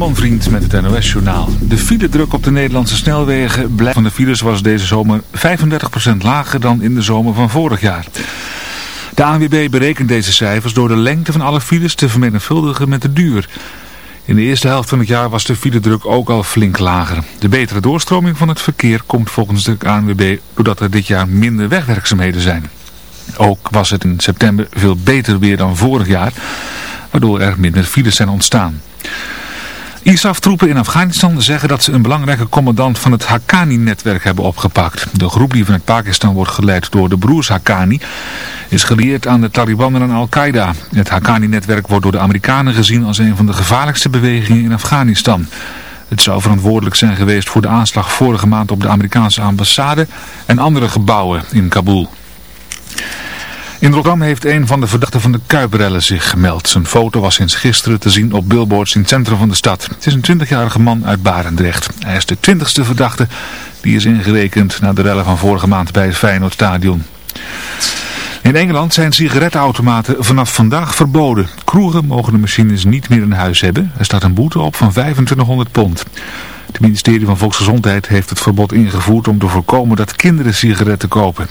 Herman Vriend met het NOS-journaal. De file-druk op de Nederlandse snelwegen blijft van de files was deze zomer 35% lager dan in de zomer van vorig jaar. De ANWB berekent deze cijfers door de lengte van alle files te vermenigvuldigen met de duur. In de eerste helft van het jaar was de file-druk ook al flink lager. De betere doorstroming van het verkeer komt volgens de ANWB doordat er dit jaar minder wegwerkzaamheden zijn. Ook was het in september veel beter weer dan vorig jaar, waardoor er minder files zijn ontstaan. ISAF-troepen in Afghanistan zeggen dat ze een belangrijke commandant van het Haqqani-netwerk hebben opgepakt. De groep die vanuit Pakistan wordt geleid door de broers Haqqani is gelieerd aan de Taliban en Al-Qaeda. Het Haqqani-netwerk wordt door de Amerikanen gezien als een van de gevaarlijkste bewegingen in Afghanistan. Het zou verantwoordelijk zijn geweest voor de aanslag vorige maand op de Amerikaanse ambassade en andere gebouwen in Kabul. In Rotterdam heeft een van de verdachten van de Kuiprellen zich gemeld. Zijn foto was sinds gisteren te zien op billboards in het centrum van de stad. Het is een 20-jarige man uit Barendrecht. Hij is de 20ste verdachte die is ingerekend na de rellen van vorige maand bij het Feyenoordstadion. In Engeland zijn sigarettenautomaten vanaf vandaag verboden. Kroegen mogen de machines niet meer in huis hebben. Er staat een boete op van 2500 pond. Het ministerie van Volksgezondheid heeft het verbod ingevoerd om te voorkomen dat kinderen sigaretten kopen.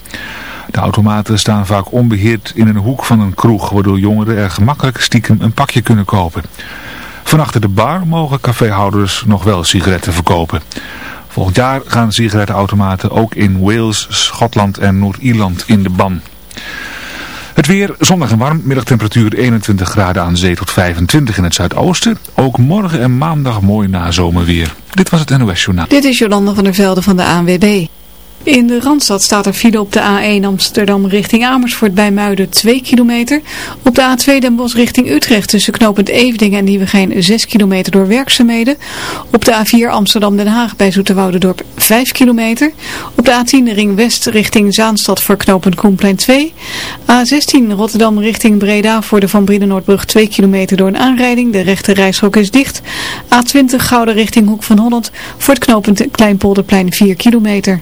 De automaten staan vaak onbeheerd in een hoek van een kroeg, waardoor jongeren er gemakkelijk stiekem een pakje kunnen kopen. Van achter de bar mogen caféhouders nog wel sigaretten verkopen. Volgend jaar gaan sigarettenautomaten ook in Wales, Schotland en Noord-Ierland in de ban. Het weer zonnig en warm, middagtemperatuur 21 graden aan zee tot 25 in het zuidoosten. Ook morgen en maandag mooi nazomerweer. Dit was het NOS Journaal. Dit is Jolanda van der Velde van de ANWB. In de Randstad staat er file op de A1 Amsterdam richting Amersfoort bij Muiden 2 kilometer. Op de A2 Den Bosch richting Utrecht tussen knooppunt Evening en Nieuwegein 6 kilometer door werkzaamheden. Op de A4 Amsterdam Den Haag bij Zoeterwoudendorp 5 kilometer. Op de A10 de ring West richting Zaanstad voor knooppunt Koenplein 2. A16 Rotterdam richting Breda voor de Van Brienenoordbrug 2 kilometer door een aanrijding. De rechte reishok is dicht. A20 Gouden richting Hoek van Holland voor het knooppunt Kleinpolderplein 4 kilometer.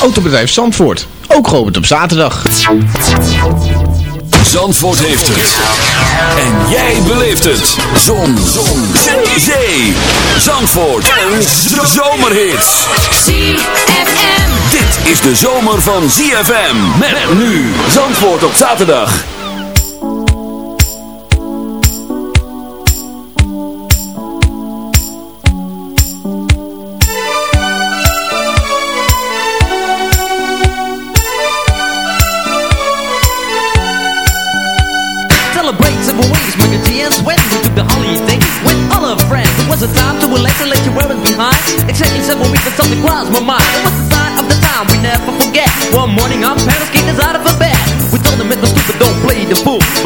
Autobedrijf Zandvoort, ook geopend op zaterdag. Zandvoort heeft het. En jij beleeft het. Zon. Zon. Zee. Zee. Zandvoort. Een zomerhit. ZFM. Dit is de zomer van ZFM. Met nu. Zandvoort op zaterdag. Crossed my mind. It was the sign of the time we never forget. One morning, our parents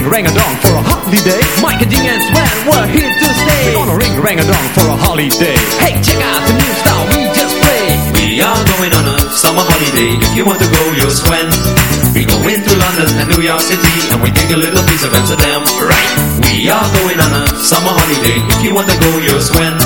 We're ring a rang a dong for a holiday Mike and G and Sven, we're here to stay. We're gonna ring rang a dong for a holiday. Hey, check out the new style we just played. We are going on a summer holiday. If you want to go, you'll swim. We go into London and New York City, and we take a little piece of Amsterdam. Right. We are going on a summer holiday. If you want to go, you'll swim.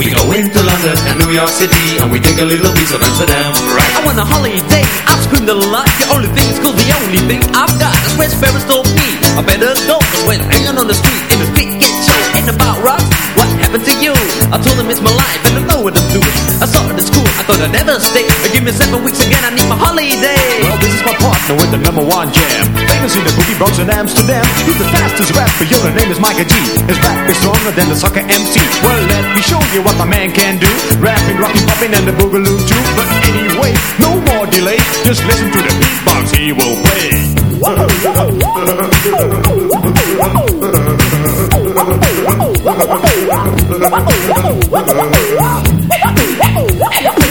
We go into London and New York City, and we take a little piece of Amsterdam. Right. I want a holiday, I've screamed a lot. The only thing is cool, the only thing I've got Is where Sparrows told me I better go Cause when hanging on the street. In the get show. Ain't about rocks, what happened to you? I told him it's my life and I know what I'm doing. I saw it at school, I thought I'd never stay. But give me seven weeks again, I need my holiday Is with the number one jam. Famous in the boogie Bronx in Amsterdam. He's the fastest rapper, yo, the name is Micah G. His rap is stronger than the soccer MC. Well, let me show you what my man can do. Rapping, rocking, popping, and the boogaloo too. But anyway, no more delay. Just listen to the beatbox he will play.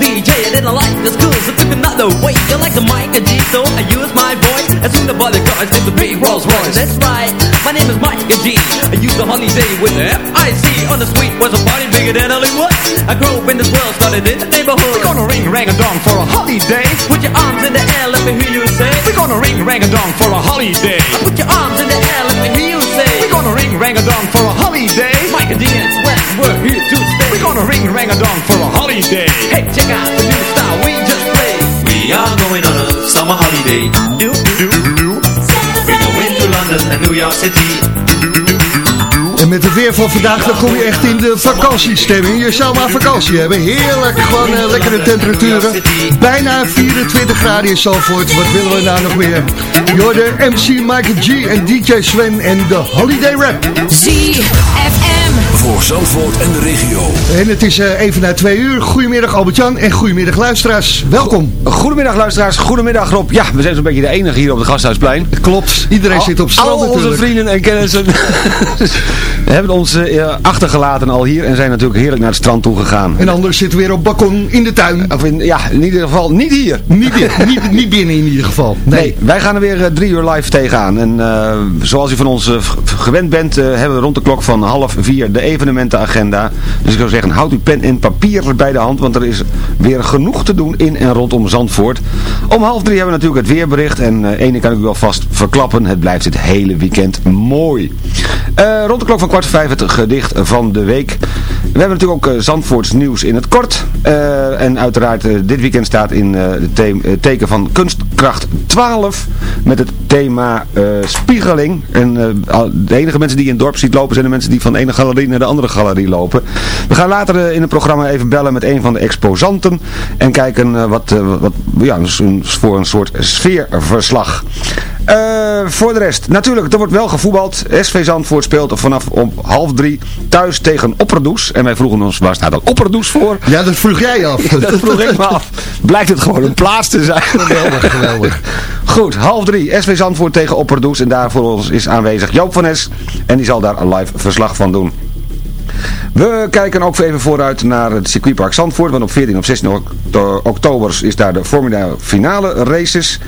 DJ And then I like the school, so took another way You like the mic and G, so I use my voice. As soon as the bodyguards get the big Rolls Royce. That's right, my name is Mike and G. I use the holiday with the F-I-C On the street was a party bigger than Hollywood. I grew up in this world, started in the neighborhood. We're gonna ring rang a dong for a holiday. Put your arms in the air, let me hear you say. We're gonna ring rang a dong for a holiday. Put your arms in the air, let me hear you say. We're gonna ring rang a dong for a holiday. Mike and D and Sweat, we're here to stay. We're gonna ring rang a dong for a holiday. Hey, check out the new style we just played We are going on a summer holiday. Do, do, do We go into London and New York City. En met het weer van vandaag, dan kom je echt in de vakantiestemming. Je zou maar vakantie hebben. Heerlijk, gewoon eh, lekkere temperaturen. Bijna 24 graden in Zalvoort. Wat willen we nou nog meer? Jorde, MC Michael G en DJ Sven en de Holiday Rap. ZFM. Voor Zandvoort en de regio. En het is eh, even na twee uur. Goedemiddag Albert-Jan en goedemiddag luisteraars. Welkom. Goedemiddag luisteraars, goedemiddag Rob. Ja, we zijn zo'n beetje de enige hier op het Gasthuisplein. Klopt, iedereen Al- zit op strand Al onze vrienden en kennissen hebben ons eh, achtergelaten al hier en zijn natuurlijk heerlijk naar het strand toe gegaan. En anders zitten we weer op balkon in de tuin. Of in, ja, in ieder geval niet hier. Niet, bi- niet, niet binnen in ieder geval. Nee. Nee, wij gaan er weer eh, drie uur live tegenaan. En eh, zoals u van ons gewend bent, eh, hebben we rond de klok van half vier de evenementenagenda. Dus ik zou zeggen, houd uw pen en papier bij de hand, want er is weer genoeg te doen in en rondom Zandvoort. Om half drie hebben we natuurlijk het weerbericht. En eh ene kan ik u alvast verklappen, het blijft dit hele weekend mooi. Eh, rond de klok van kwart vijf het gedicht van de week. We hebben natuurlijk ook eh, Zandvoorts nieuws in het kort. En uiteraard dit weekend staat in het teken van Kunstkracht 12 met het thema spiegeling. En de enige mensen die in het dorp ziet lopen zijn de mensen die van de ene galerie naar de andere galerie lopen. We gaan later eh, in het programma even bellen met een van de exposanten en kijken eh, wat, eh, wat ja, dus voor een soort sfeerverslag. Voor de rest, natuurlijk, er wordt wel gevoetbald. SV Zandvoort speelt vanaf om half drie thuis tegen Opperdoes. En wij vroegen ons, waar staat dat Opperdoes voor? Ja, dat vroeg jij af. Dat vroeg ik me af. Blijkt het gewoon een plaats te zijn. Geweldig, geweldig. Goed, half drie. SV Zandvoort tegen Opperdoes. En daar voor ons is aanwezig Joop van Es. En die zal daar een live verslag van doen. We kijken ook even vooruit naar het circuitpark Zandvoort. Want op 14 of 16 oct- oktober is daar de Formula finale races.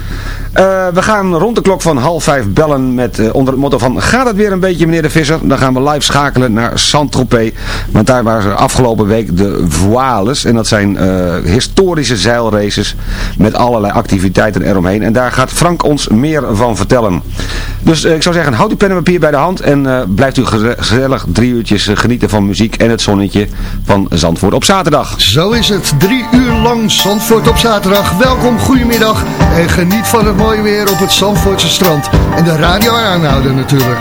Eh, we gaan rond de klok van half vijf bellen met eh, onder het motto van... Gaat het weer een beetje meneer de Visser? Dan gaan we live schakelen naar Saint-Tropez. Want daar waren afgelopen week de Voiles. En dat zijn eh, historische zeilraces met allerlei activiteiten eromheen. En daar gaat Frank ons meer van vertellen. Dus ik zou zeggen, houd uw pen en papier bij de hand. En blijft u geze- gezellig drie uurtjes genieten van muziek en het zonnetje van Zandvoort op zaterdag. Zo is het. Drie uur lang Zandvoort op zaterdag. Welkom, goedemiddag. En geniet van het mooie weer op het Zandvoortse strand. En de radio aanhouden natuurlijk.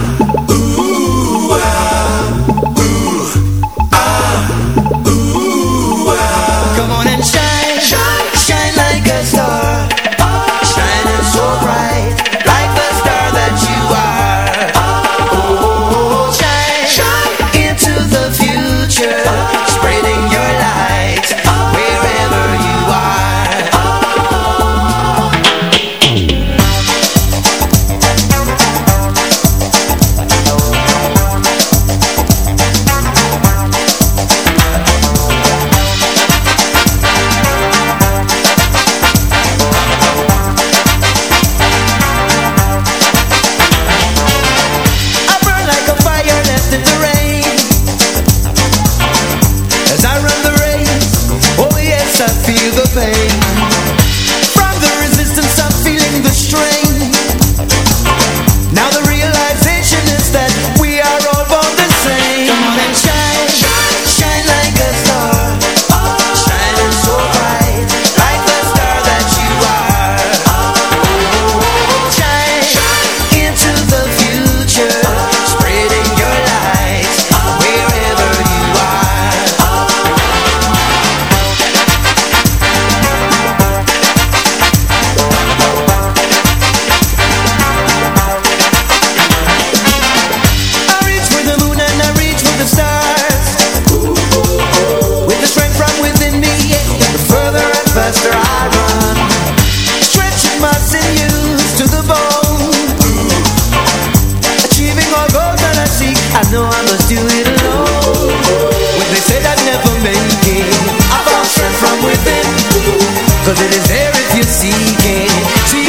Must do it alone. When they said I'd never make it I found strength from within. Cause it is there if you seek it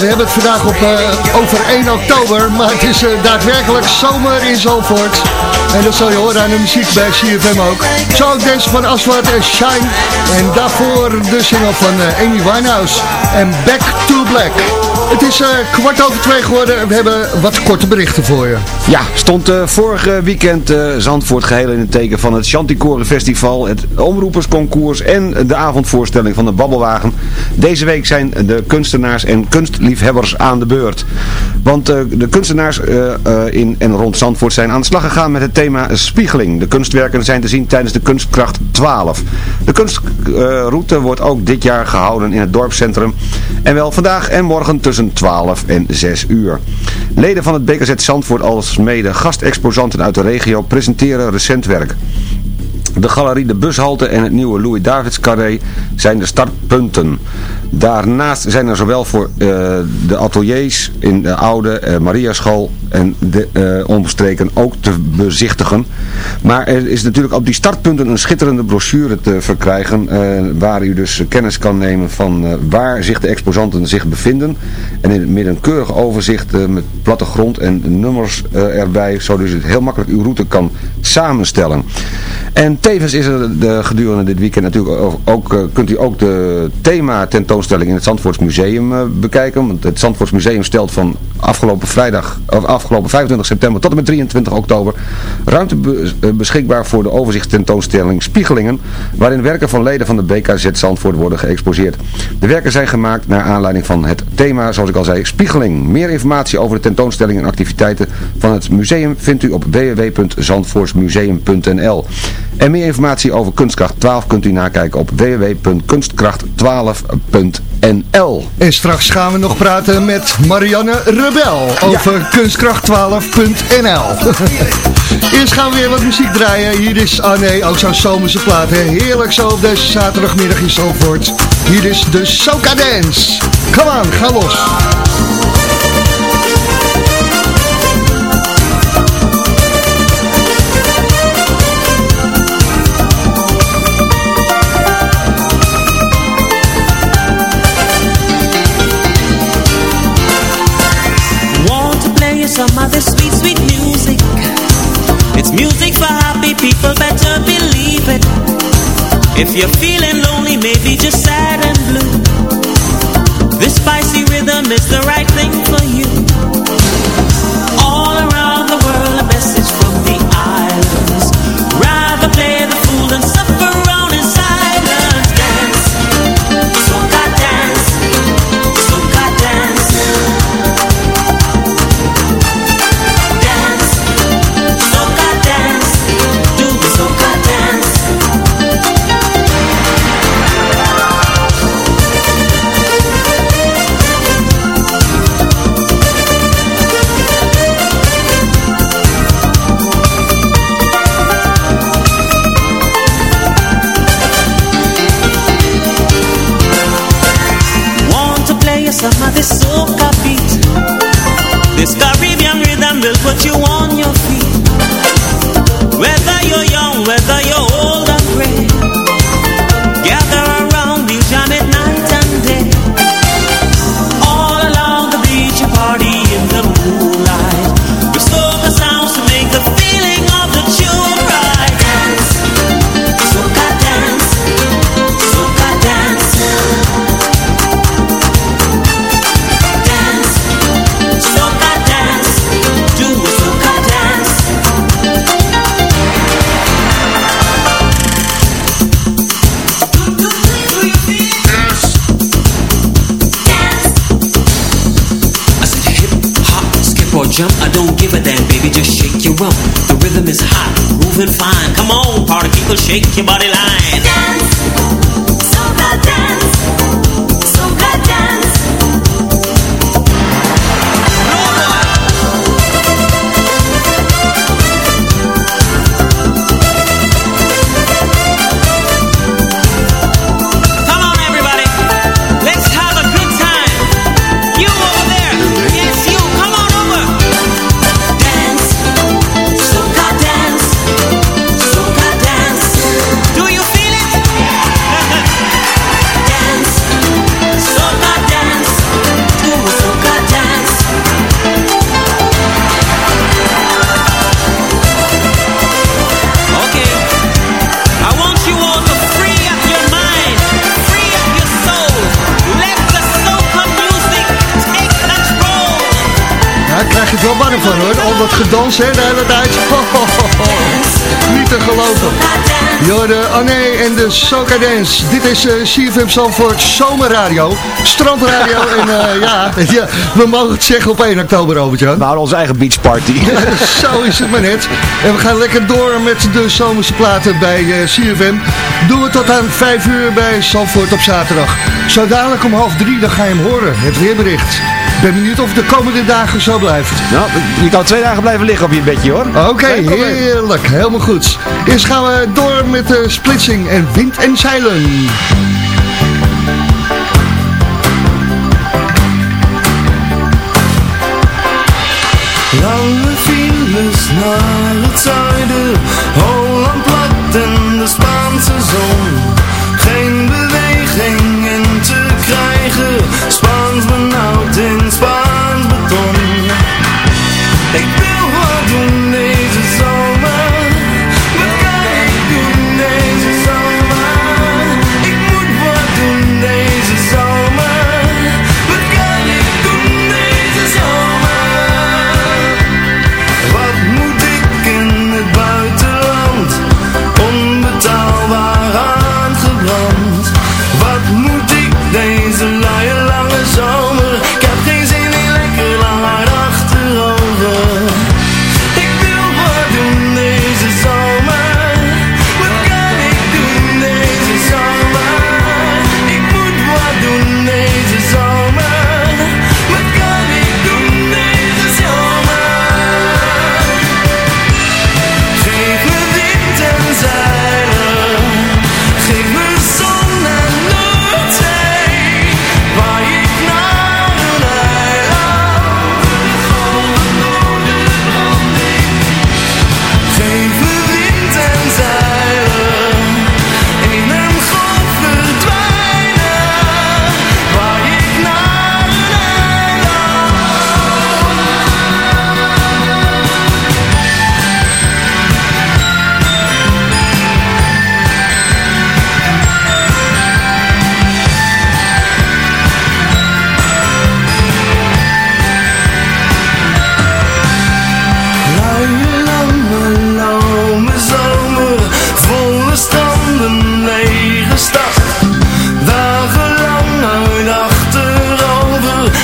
we hebben het vandaag op, eh, over 1 oktober, maar het is eh, daadwerkelijk zomer in Zalvoort. En dat zal je horen aan de muziek bij CFM ook. Zo ook van Aswad en Shine. En daarvoor de single van eh, Amy Winehouse en Back to Black. Het is kwart over twee geworden. We hebben wat korte berichten voor je. Ja, stond vorige weekend Zandvoort geheel in het teken van het Chanticoren Festival, het Omroepersconcours en de avondvoorstelling van de Babbelwagen. Deze week zijn de kunstenaars en kunstliefhebbers aan de beurt. Want eh, de kunstenaars eh, eh, in en rond Zandvoort zijn aan de slag gegaan met het thema spiegeling. De kunstwerken zijn te zien tijdens de Kunstkracht 12. De kunstroute wordt ook dit jaar gehouden in het dorpscentrum. En wel vandaag en morgen tussen 12 en 6 uur. Leden van het BKZ Zandvoort als mede gastexposanten uit de regio presenteren recent werk. De galerie De Bushalte en het nieuwe Louis Davids Carré zijn de startpunten. Daarnaast zijn er zowel voor eh, de ateliers in de oude eh, Mariaschool en de eh, ook te bezichtigen. Maar er is natuurlijk op die startpunten een schitterende brochure te verkrijgen waar u dus kennis kan nemen van waar zich de exposanten zich bevinden. En in een keurig overzicht met plattegrond en nummers erbij, zodat u het heel makkelijk uw route kan samenstellen. En tevens is er de, gedurende dit weekend natuurlijk ook, ook, kunt u ook de thema tentoonstelling in het Zandvoorts Museum eh, bekijken. Want het Zandvoorts Museum stelt van afgelopen vrijdag, of afgelopen 25 september tot en met 23 oktober ruimte eh, beschikbaar voor de overzichtstentoonstelling Spiegelingen, waarin werken van leden van de BKZ Zandvoort worden geëxposeerd. De werken zijn gemaakt naar aanleiding van het thema, zoals ik al zei, Spiegeling. Meer informatie over de tentoonstelling en activiteiten van het museum vindt u op www.zandvoortsmuseum.nl. En meer informatie over Kunstkracht 12 kunt u nakijken op www.kunstkracht12.nl. En straks gaan we nog praten met Marianne Rebel over kunstkracht12.nl. Eerst gaan we weer wat muziek draaien. Hier is, ah nee, ook zo'n zomerse plaat. Hè. Heerlijk zo op deze zaterdagmiddag in Zandvoort. Hier is de Soca Dance. Come on, ga los. If you're feeling lonely, maybe just sad and blue. This spicy rhythm is the right thing for you. Jump, I don't give a damn, baby, just shake your rump. The rhythm is hot, moving fine. Come on, party people, shake your body line. Je het wel warm van hoor. Al dat gedans hè, de hele tijd. Niet te geloven. Jorde, Anne en de Soca Dance. Dit is eh CFM Zandvoort Zomerradio. Strandradio. en eh, ja, ja, we mogen het zeggen op 1 oktober, Robert-Jan. We houden onze eigen beachparty. Zo is het maar net. En we gaan lekker door met de zomerse platen bij eh, CFM. Doen we tot aan 5 uur bij Zandvoort op zaterdag. Zo dadelijk om half drie, dan ga je hem horen. Het weerbericht. Ik ben benieuwd of het de komende dagen zo blijft. Nou, je kan twee dagen blijven liggen op je bedje hoor. Oké, heerlijk. Helemaal goed. Eerst gaan we door met de splitsing en wind en zeilen. Lange files naar het zuiden,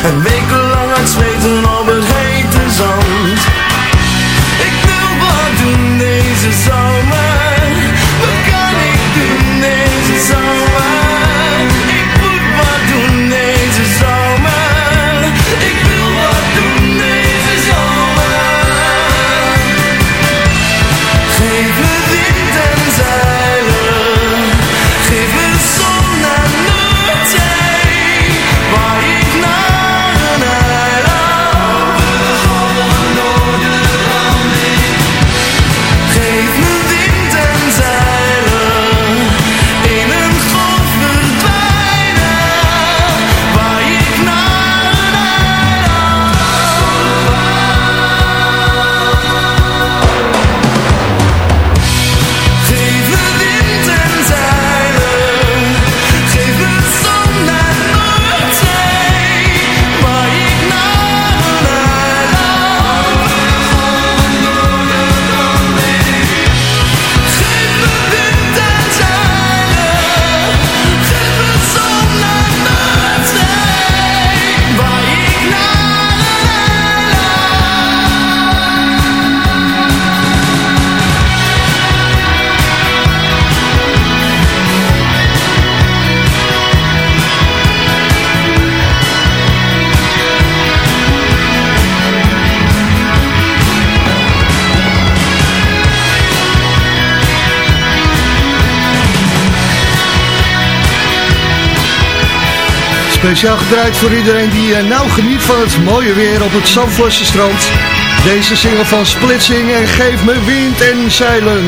and make Speciaal gedraaid voor iedereen die eh, nou geniet van het mooie weer op het Zandvoortse strand. Deze single van Splitsing en Geef me wind en zeilen.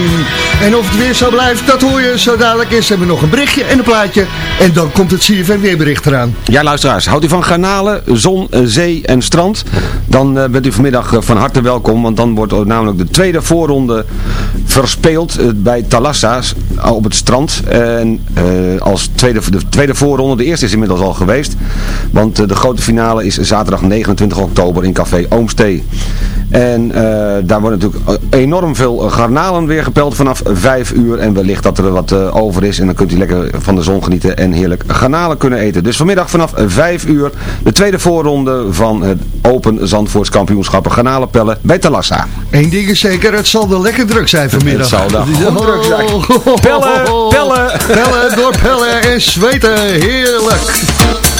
En of het weer zo blijft, dat hoor je zo dadelijk. Eerst hebben we nog een berichtje en een plaatje. En dan komt het CFM weerbericht eraan. Ja, luisteraars, houdt u van garnalen, zon, eh, zee en strand? Dan eh, bent u vanmiddag van harte welkom, want dan wordt namelijk de tweede voorronde verspeeld eh, bij Thalassa op het strand. En eh, als tweede, de tweede voorronde, de eerste is inmiddels al geweest, want eh, de grote finale is zaterdag 29 oktober in Café Oomstee. En eh, daar wordt natuurlijk eh, enorm veel eh, garnalen weer gepeld vanaf 5 uur. En wellicht dat er wat over is. En dan kunt u lekker van de zon genieten en heerlijk garnalen kunnen eten. Dus vanmiddag vanaf 5 uur de tweede voorronde van het Open Zandvoorts kampioenschappen garnalenpellen bij Talassa. Eén ding is zeker, het zal wel lekker druk zijn vanmiddag. Het zal goed druk zijn. Pellen, pellen. Pellen, door pellen en zweten. Heerlijk.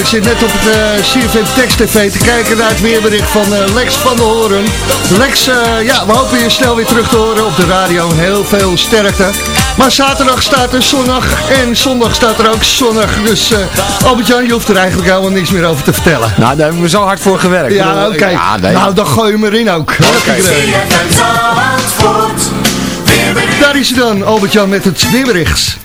Ik zit net op het eh, CFM Text TV te kijken naar het weerbericht van eh, Lex van der Hoorn. Lex, eh, ja, we hopen je snel weer terug te horen op de radio. Heel veel sterkte. Maar zaterdag staat er zonnig en zondag staat er ook zonnig. Dus eh Albert-Jan, je hoeft er eigenlijk helemaal niks meer over te vertellen. Nou, daar hebben we zo hard voor gewerkt. Ja, oké. bedoel, ja, nee. Nou, dan gooi je hem erin ook. Hoppakee. Daar is hij dan, Albert-Jan, met het weerbericht.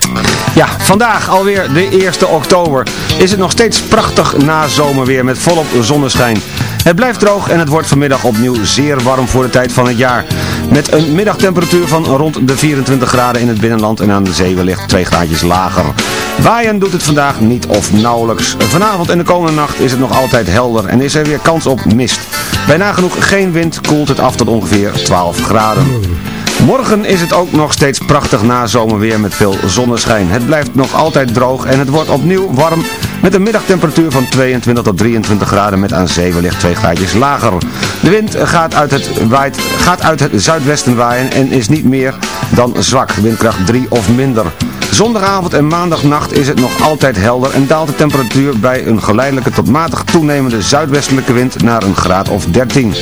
Ja, vandaag alweer de 1 oktober is het nog steeds prachtig nazomerweer met volop zonneschijn. Het blijft droog en het wordt vanmiddag opnieuw zeer warm voor de tijd van het jaar. Met een middagtemperatuur van rond de 24 graden in het binnenland en aan de zee wellicht 2 graadjes lager. Waaien doet het vandaag niet of nauwelijks. Vanavond en de komende nacht is het nog altijd helder en is er weer kans op mist. Bij nagenoeg geen wind koelt het af tot ongeveer 12 graden. Morgen is het ook nog steeds prachtig nazomerweer met veel zonneschijn. Het blijft nog altijd droog en het wordt opnieuw warm met een middagtemperatuur van 22 tot 23 graden met aan zee wellicht 2 graadjes lager. De wind gaat uit, het, waait, gaat uit het zuidwesten waaien en is niet meer dan zwak, windkracht 3 of minder. Zondagavond en maandagnacht is het nog altijd helder en daalt de temperatuur bij een geleidelijke tot matig toenemende zuidwestelijke wind naar een graad of 13.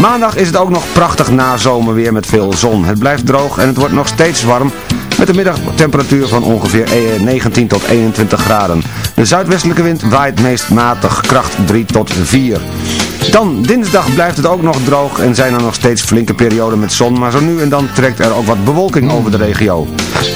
Maandag is het ook nog prachtig nazomerweer met veel zon. Het blijft droog en het wordt nog steeds warm met een middagtemperatuur van ongeveer 19 tot 21 graden. De zuidwestelijke wind waait meest matig, kracht 3 tot 4. Dan dinsdag blijft het ook nog droog en zijn er nog steeds flinke perioden met zon, maar zo nu en dan trekt er ook wat bewolking over de regio.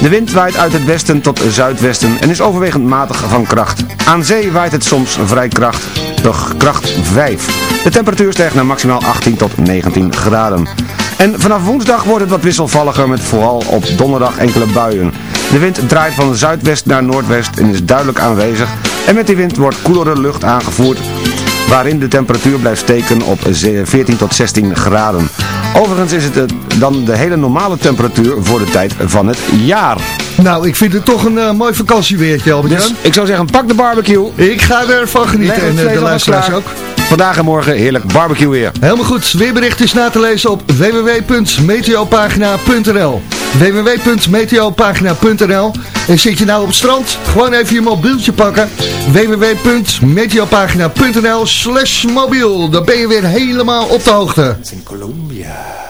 De wind waait uit het westen tot zuidwesten en is overwegend matig van kracht. Aan zee waait het soms vrij krachtig, kracht 5. De temperatuur stijgt naar maximaal 18 tot 19 graden. En vanaf woensdag wordt het wat wisselvalliger met vooral op donderdag enkele buien. De wind draait van zuidwest naar noordwest en is duidelijk aanwezig. En met die wind wordt koelere lucht aangevoerd waarin de temperatuur blijft steken op 14 tot 16 graden. Overigens is het eh, dan de hele normale temperatuur voor de tijd van het jaar. Nou, ik vind het toch een eh, mooi vakantieweertje, albert Dus ik zou zeggen, pak de barbecue. Ik ga ervan genieten en eh, de luisteraars ook. Vandaag en morgen heerlijk barbecue weer. Helemaal goed. Weerbericht is na te lezen op www.meteopagina.nl www.meteopagina.nl En zit je nou op het strand? Gewoon even je mobieltje pakken. www.meteopagina.nl slash mobiel. Dan ben je weer helemaal op de hoogte. In Colombia.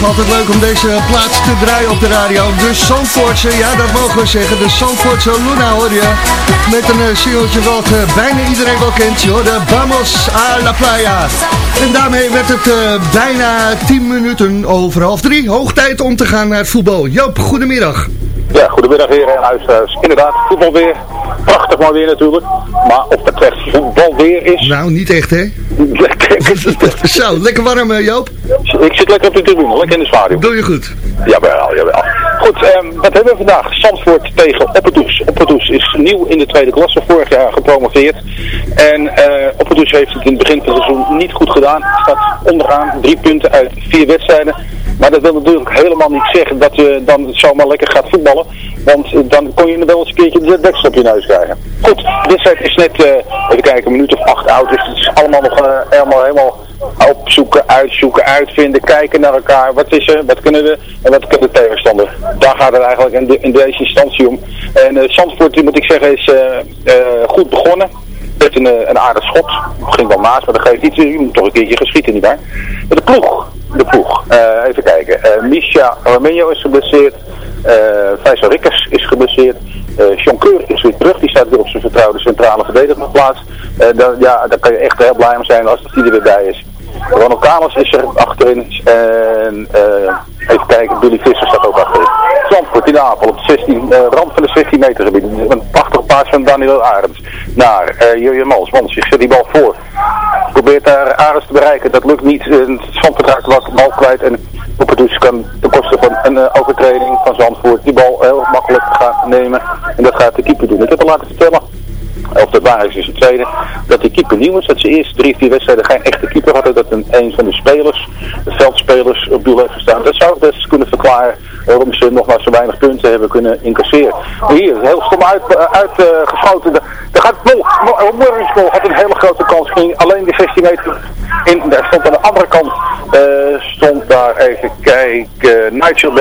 Nog altijd leuk om deze plaats te draaien op de radio. De Zandvoortse, ja dat mogen we zeggen. De Zandvoortse Luna hoor je. Met een uh, wat eh, bijna iedereen wel kent. Joh, de Vamos a la Playa. En daarmee werd het eh, bijna 10 minuten over half drie. Hoog tijd om te gaan naar het voetbal. Joop, goedemiddag. Ja, goedemiddag heren en luisteraars. Inderdaad, voetbal weer. Prachtig maar weer natuurlijk. Maar of het echt voetbal weer is... Nou, niet echt hè? Zo, lekker warm eh, Joop. Ik zit lekker op de tribune, lekker in de stadion. Doe je goed. Jawel, jawel. Goed, ehm, wat hebben we vandaag? Zandvoort tegen Oppedoes. Oppedoes is nieuw in de tweede klasse, vorig jaar gepromoveerd. En Oppedoes heeft het in het begin van het seizoen niet goed gedaan. Staat onderaan, drie punten uit vier wedstrijden. Maar dat wil natuurlijk helemaal niet zeggen dat je dan zomaar lekker gaat voetballen. Want dan kon je wel eens een keertje de deksel op je neus krijgen. Goed, de wedstrijd is net, eh, even kijken, een minuut of acht oud. Dus het is allemaal nog eh, helemaal, helemaal opzoeken, uitzoeken, uitvinden, kijken naar elkaar. Wat is er, wat kunnen we en wat kan de tegenstander. Daar gaat het eigenlijk in, in deze instantie om. En die moet ik zeggen, is eh, eh, goed begonnen. Met een, een aardig schot. Ging wel naast, maar dat geeft iets. Je moet toch een keertje geschieten, nietwaar? Maar de ploeg. De ploeg. Even kijken. Misha Armenio is geblesseerd. Faisal Rikkers is geblesseerd. Sean Keur is weer terug. Die staat weer op zijn vertrouwde centrale verdedigingsplaats. Eh daar, ja, daar kan je echt heel blij mee zijn als die er weer bij is. Ronald Kalis is er achterin. En eh, even kijken, Billy Visser staat ook achterin. Zandvoort in Apel op de 16, eh, rand van de 16 meter gebied. Een prachtig paas van Daniel Arends. Naar eh Jurjen Mals. Mals, je zet die bal voor. Probeert daar Arends te bereiken. Dat lukt niet. Zandvoort raakt de bal kwijt. En Opperdoes kan ten koste van een overtreding van Zandvoort die bal heel makkelijk gaan nemen. En dat gaat de keeper doen. Ik heb al laten of dat waar is, is het tweede, dat die keeper nieuw is. Dat ze eerst drie, vier wedstrijden geen echte keeper hadden. Dat een, een van de spelers, de veldspelers, op doel heeft gestaan. Dat zou best kunnen verklaren waarom ze nog maar zo weinig punten hebben kunnen incasseren. Maar hier, heel stom uitgeschoten. Uit. De- er gaat Mol, Mol- had een hele grote kans. Ging alleen de 16 meter in. Daar stond aan de andere kant, eh, stond daar even kijken, Nigel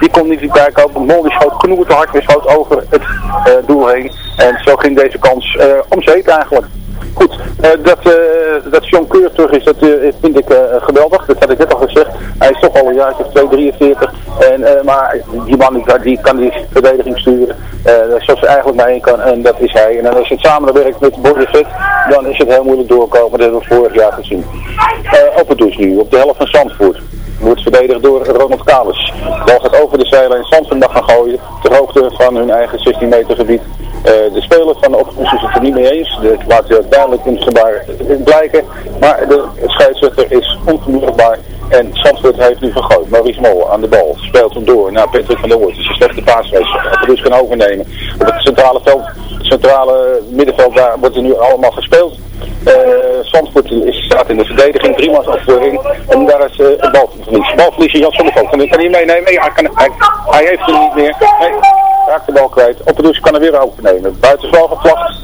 Die kon niet bij komen. Mol die schoot te hard, weer schoot over het eh, doel heen. En zo ging deze kans eh om zeep eigenlijk. Goed, eh, dat, eh dat John terug is, dat vind ik geweldig. Dat had ik net al gezegd. Hij is toch al een jaar of 2, 43. En, maar die man die, kan die verdediging sturen. zoals hij eigenlijk mee kan. En dat is hij. En als je het samenwerkt met Bordevet, dan is het heel moeilijk doorkomen. Dat hebben we vorig jaar gezien. Op het dus nu, op de helft van Zandvoort. Wordt verdedigd door Ronald Kalis. Bal gaat over de en Zandvoort mag gaan gooien. Ter hoogte van hun eigen 16 meter gebied. Eh, de speler van de Octopus is het er niet mee eens. Dat laat duidelijk in het gebaar blijken. Maar de scheidsrechter is onvermoedbaar. En Zandvoort heeft nu gegooid. Maurice Mol aan de bal. Speelt hem door naar Patrick van der Hoort. Het is een slechte paasrace. Octopus kan overnemen. Op het centrale veld, centrale middenveld, daar wordt er nu allemaal gespeeld. Is, staat in de verdediging, drie man afvoering. En daar is eh het balverlies. Balverlies Jan Zonneveld. Kan, kan hij meenemen? Nee, hij, kan, hij, hij heeft hem niet meer. Nee, raakt de bal kwijt. Douche kan er weer overnemen. Buitenspel gevlacht.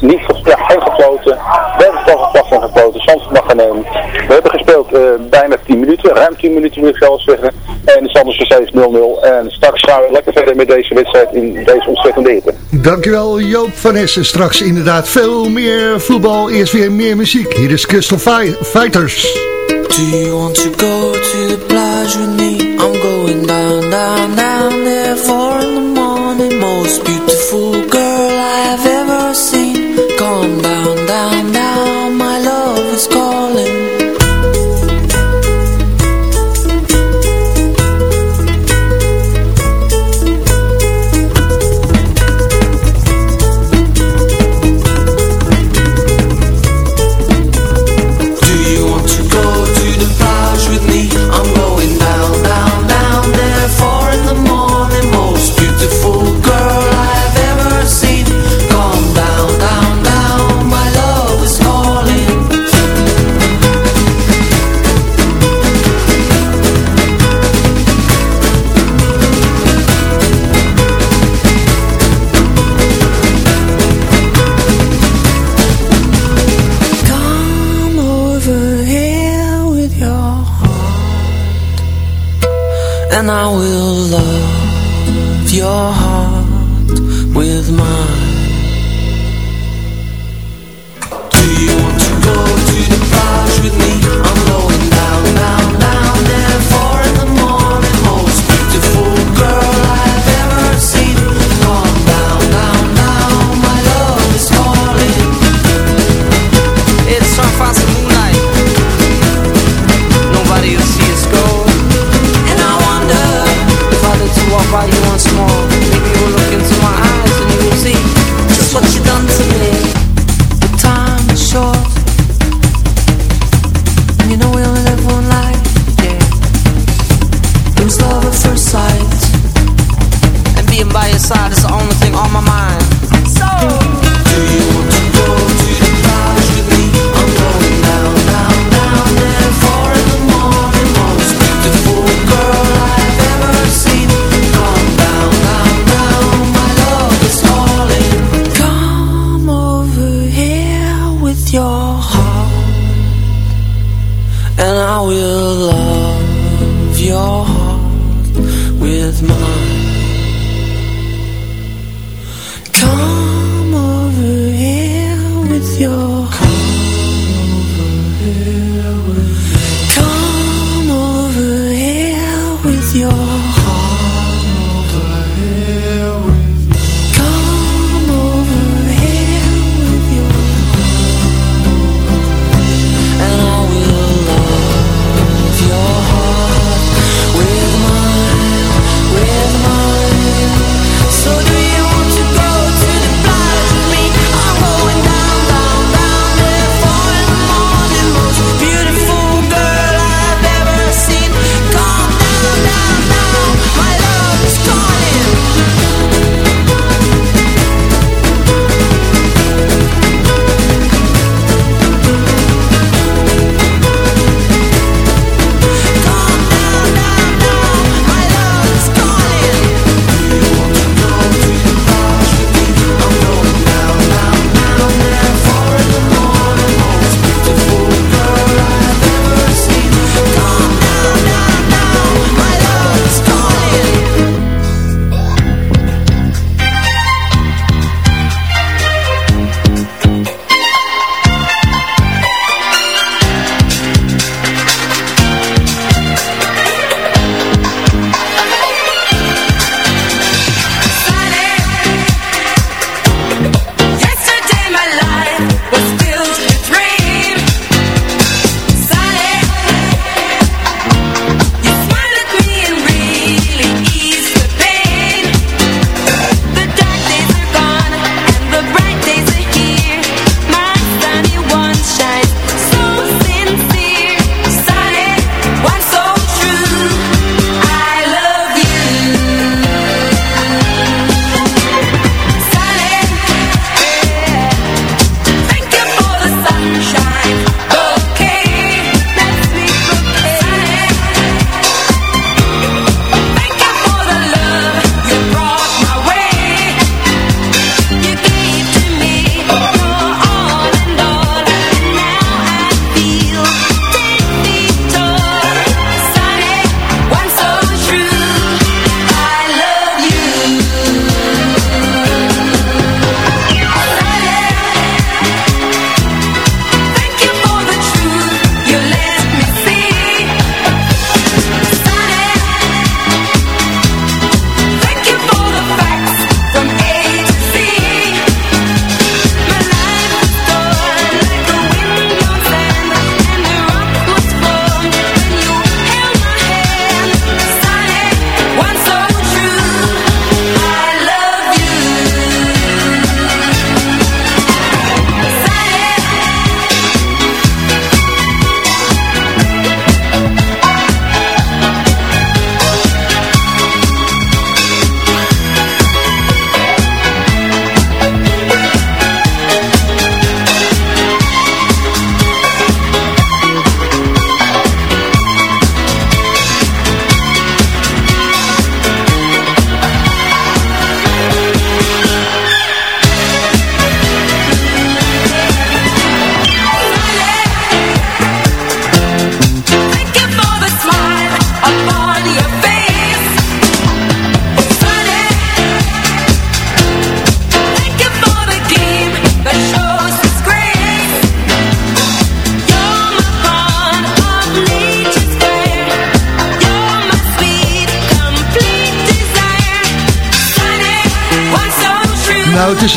Niet ja, geen gefloten. Buitenspel gevlacht en gefloten. Zandvoort mag gaan nemen. We hebben gespeeld eh, bijna 10 minuten. Ruim 10 minuten moet ik zelfs zeggen. En de stand is nog steeds 0-0. En straks gaan we lekker verder met deze wedstrijd in deze ontzettende hitte. Dankjewel Joop van Essen. Straks inderdaad veel meer voetbal. Eerst weer meer muziek. Hier is Crystal Fi- Fighters. Do you want to go to the plage with me? I'm going down, down, down there Four in the morning Most beautiful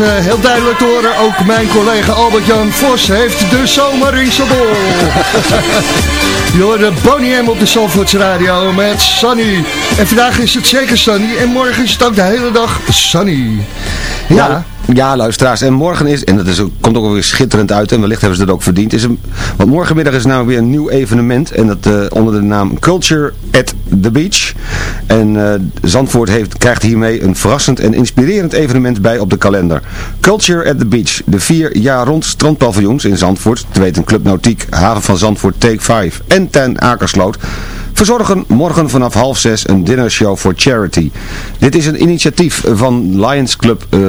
Nou, eh, heel duidelijk horen. Ook mijn collega Albert-Jan Vos heeft de zomer in zijn bol. Je Bonnie M op de Zandvoorts Radio met Sunny. En vandaag is het zeker Sunny. En morgen is het ook de hele dag Sunny. Ja. Ja, luisteraars. En morgen is, en dat is, komt ook weer schitterend uit, en wellicht hebben ze dat ook verdiend, is want morgenmiddag is nou weer een nieuw evenement, en dat eh, onder de naam Culture at the Beach. En eh, Zandvoort heeft, krijgt hiermee een verrassend en inspirerend evenement bij op de kalender. Culture at the Beach, de vier jaar rond strandpaviljoens in Zandvoort, te weten Club Nautiek, Haven van Zandvoort Take 5 en Ten Akersloot, verzorgen morgen vanaf half zes een dinnershow voor charity. Dit is een initiatief van Lions Club eh,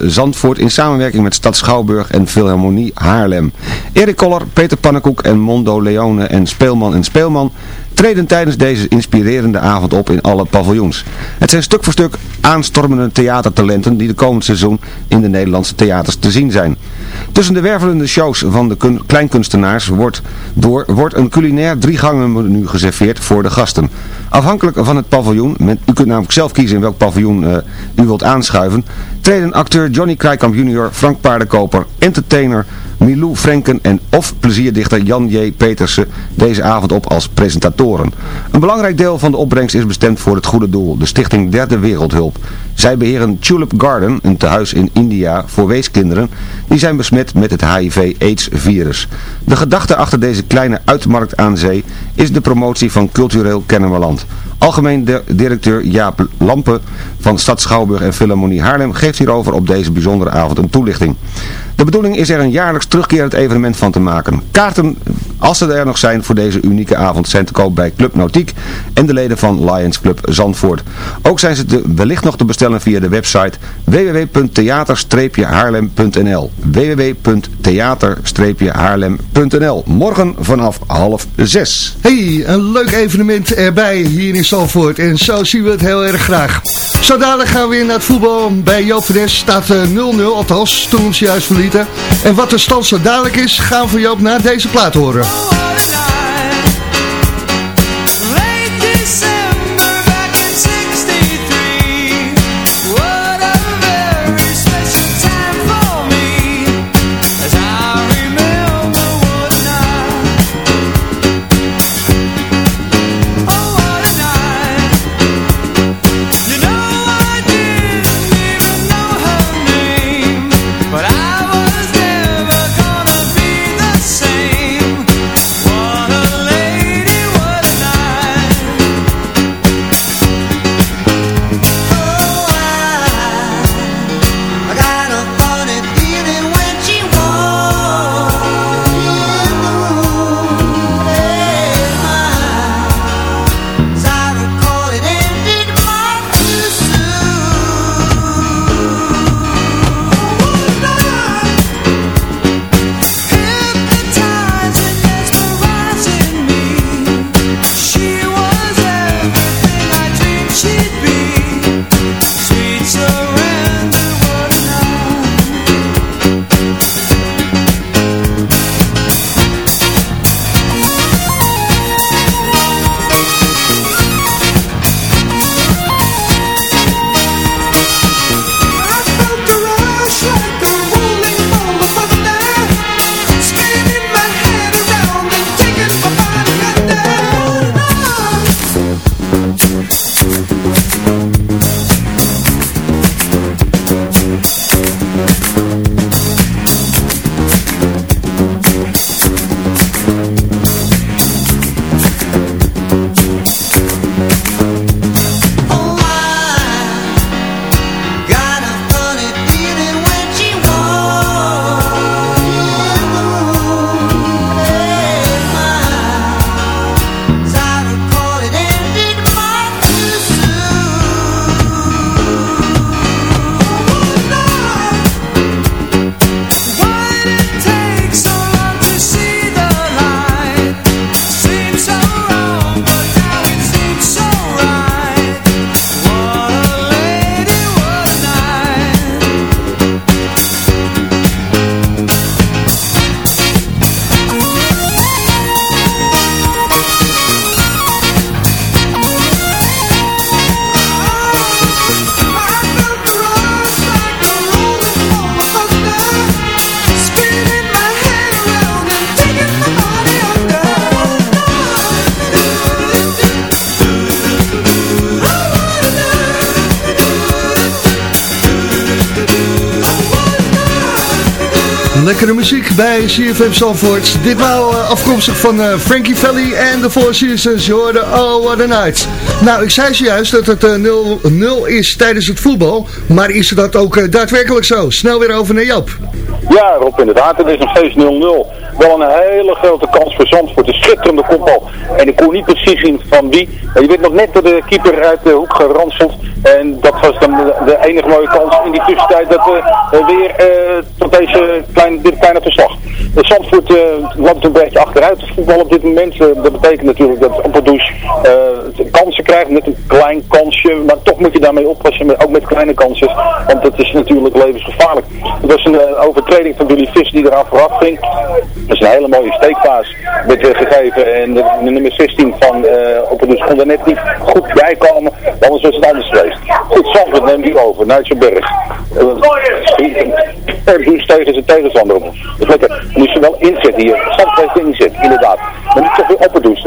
Zandvoort in samenwerking met Stad Schouwburg en Philharmonie Haarlem. Erik Koller, Peter Pannenkoek en Mondo Leone en Speelman en Speelman treden tijdens deze inspirerende avond op in alle paviljoens. Het zijn stuk voor stuk aanstormende theatertalenten die de komend seizoen in de Nederlandse theaters te zien zijn. Tussen de wervelende shows van de kun- kleinkunstenaars wordt, door, wordt een culinair driegangen menu geserveerd voor de gasten. Afhankelijk van het paviljoen, met, u kunt namelijk zelf kiezen in welk paviljoen eh, u wilt aanschuiven, treden acteur Johnny Krijkamp jr., Frank Paardenkoper, entertainer Milou Frenken en of plezierdichter Jan J. Petersen deze avond op als presentatoren. Een belangrijk deel van de opbrengst is bestemd voor het goede doel, de stichting Derde Wereldhulp. Zij beheren Tulip Garden, een tehuis in India voor weeskinderen, die zijn met het HIV-AIDS-virus. De gedachte achter deze kleine uitmarkt aan zee is de promotie van cultureel Kennemerland. Algemeen directeur Jaap Lampe van Stad Schouwburg en Philharmonie Haarlem geeft hierover op deze bijzondere avond een toelichting. De bedoeling is er een jaarlijks terugkerend evenement van te maken. Kaarten, als ze er nog zijn voor deze unieke avond, zijn te koop bij Club Nautiek en de leden van Lions Club Zandvoort. Ook zijn ze te, wellicht nog te bestellen via de website www.theater-haarlem.nl www.theater-haarlem.nl Morgen vanaf half zes. Hey, een leuk evenement erbij hier in Zandvoort. En zo zien we het heel erg graag. Zo dadelijk gaan we weer naar het voetbal. Bij Joop van Nes staat eh, 0-0, althans toen ons juist verlieten. En wat de stand zo dadelijk is, gaan we van Joop naar deze plaat horen. know what lekkere muziek bij CFM Zandvoort. Ditmaal eh, afkomstig van eh, Frankie Valley en de Four Seasons. Je hoorde Oh What a Night. Nou, ik zei zojuist dat het eh, 0-0 is tijdens het voetbal. Maar is dat ook eh, daadwerkelijk zo? Snel weer over naar Joop. Ja, Rob, inderdaad. Het is nog steeds 0-0. Wel een hele grote kans voor Zandvoort. Een schitterende kopbal. En ik kon niet precies zien van wie. Je werd nog net door de keeper uit de hoek geranseld. En dat was dan de, enige mooie kans in die tussentijd dat we eh, weer eh, tot deze klein, dit kleine verslag. Zandvoort uh, loopt een beetje achteruit het voetbal op dit moment. Eh, dat betekent natuurlijk dat Oppeldouche uh, kansen krijgt met een klein kansje. Maar toch moet je daarmee oppassen, met, ook met kleine kansen. Want dat is natuurlijk levensgevaarlijk. Het was een eh, overtreding van Billy Vis die eraan vooraf ging. Dat is een hele mooie steekpaas werd eh, gegeven. En de, nummer 16 van uh, Oppeldouche kon er net niet goed bij komen. Anders was het anders geweest. Goed, Zandvoort neemt die over. Nijtsenberg. Oppeldouche tegen zijn tegenstander is lekker. Is er wel inzet hier. Zandvoort inzet, inderdaad. Maar niet toch weer Oppeldouche.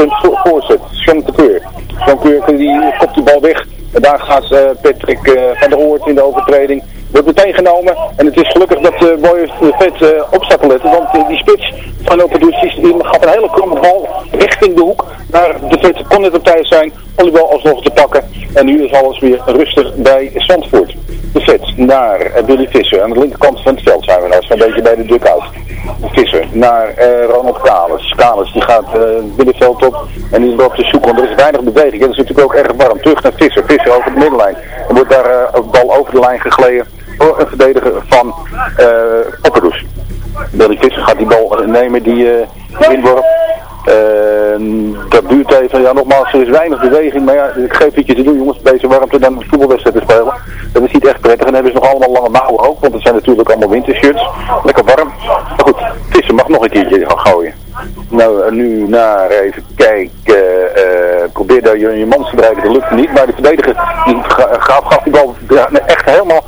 Keur. Sean Keur die kopt die bal weg. En daar gaat uh, Patrick uh, van der Hoort in de overtreding. Wordt meteen genomen. En het is gelukkig dat uh, Boy Vet op staat te letten. Want die spits van die gaat een hele kromme bal richting de hoek. Naar de Vet kon net op tijd zijn om die bal alsnog te pakken. En nu is alles weer rustig bij Zandvoort. De Vet naar Billy Visser. Aan de linkerkant van het veld zijn we nou. een beetje bij de dugout. Naar Ronald Kalis. Kalis die gaat binnen het veld op. En die loopt te zoeken. Want er is weinig beweging. Het is natuurlijk ook erg warm. Terug naar Visser. Visser over de middenlijn. En wordt daar een bal over de lijn gegleden door een verdediger van uh, Opperdoes. Billy Visser gaat die bal nemen, die uh, inworp. Uh, dat duurt even, ja nogmaals, er is weinig beweging, maar ja, ik geef iets te doen jongens, deze warmte dan een voetbalwedstrijd te spelen. Dat is niet echt prettig en hebben ze nog allemaal lange mouwen ook, want het zijn natuurlijk allemaal wintershirts. Lekker warm. Maar goed, Visser mag nog een keertje gaan gooien. Nou, nu naar even kijken, uh, probeer daar je, je man te bereiken, dat lukt niet, maar de verdediger die gaf, gaf die bal echt helemaal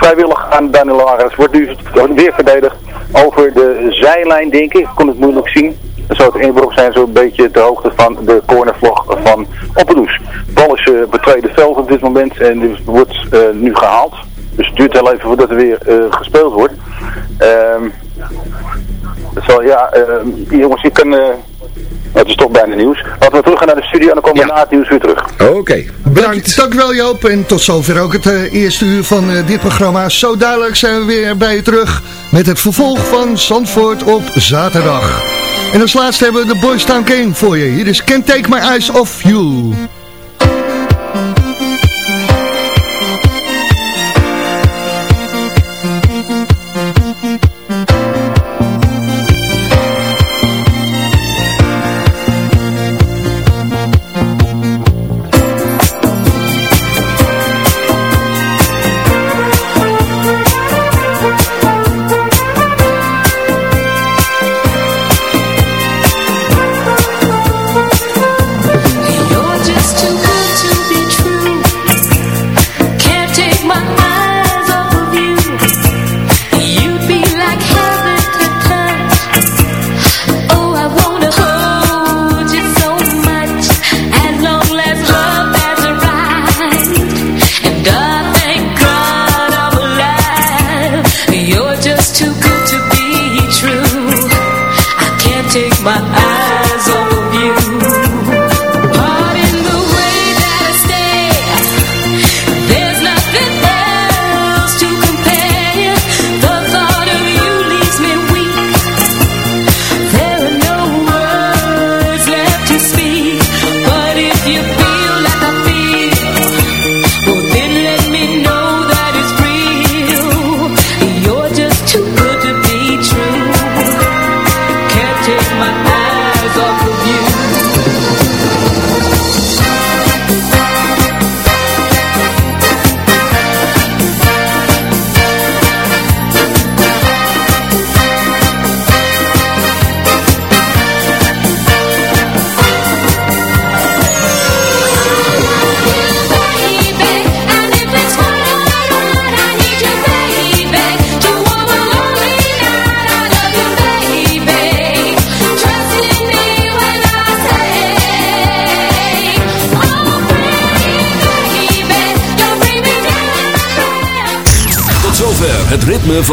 vrijwillig aan Daniel Ares. Wordt nu weer verdedigd over de zijlijn, denk ik. Ik kon het moeilijk zien. Zou het inbrok zijn zo'n beetje de hoogte van de cornervlog van Oppedoes. De bal is het tweede veld op dit moment en die wordt uh, nu gehaald. Dus het duurt heel even voordat er weer uh, gespeeld wordt. Um, zo, ja, jongens, ik kan... Het is toch bijna nieuws. Laten we terug gaan naar de studio en dan komen we ja. na het nieuws weer terug. Oké, okay. bedankt. Dankjewel Joop en tot zover ook het uh, eerste uur van uh, dit programma. Zo dadelijk zijn we weer bij je terug met het vervolg van Zandvoort op zaterdag. En als laatste hebben we de Boys Town Game voor je. Hier is Can't Take My Eyes Off You.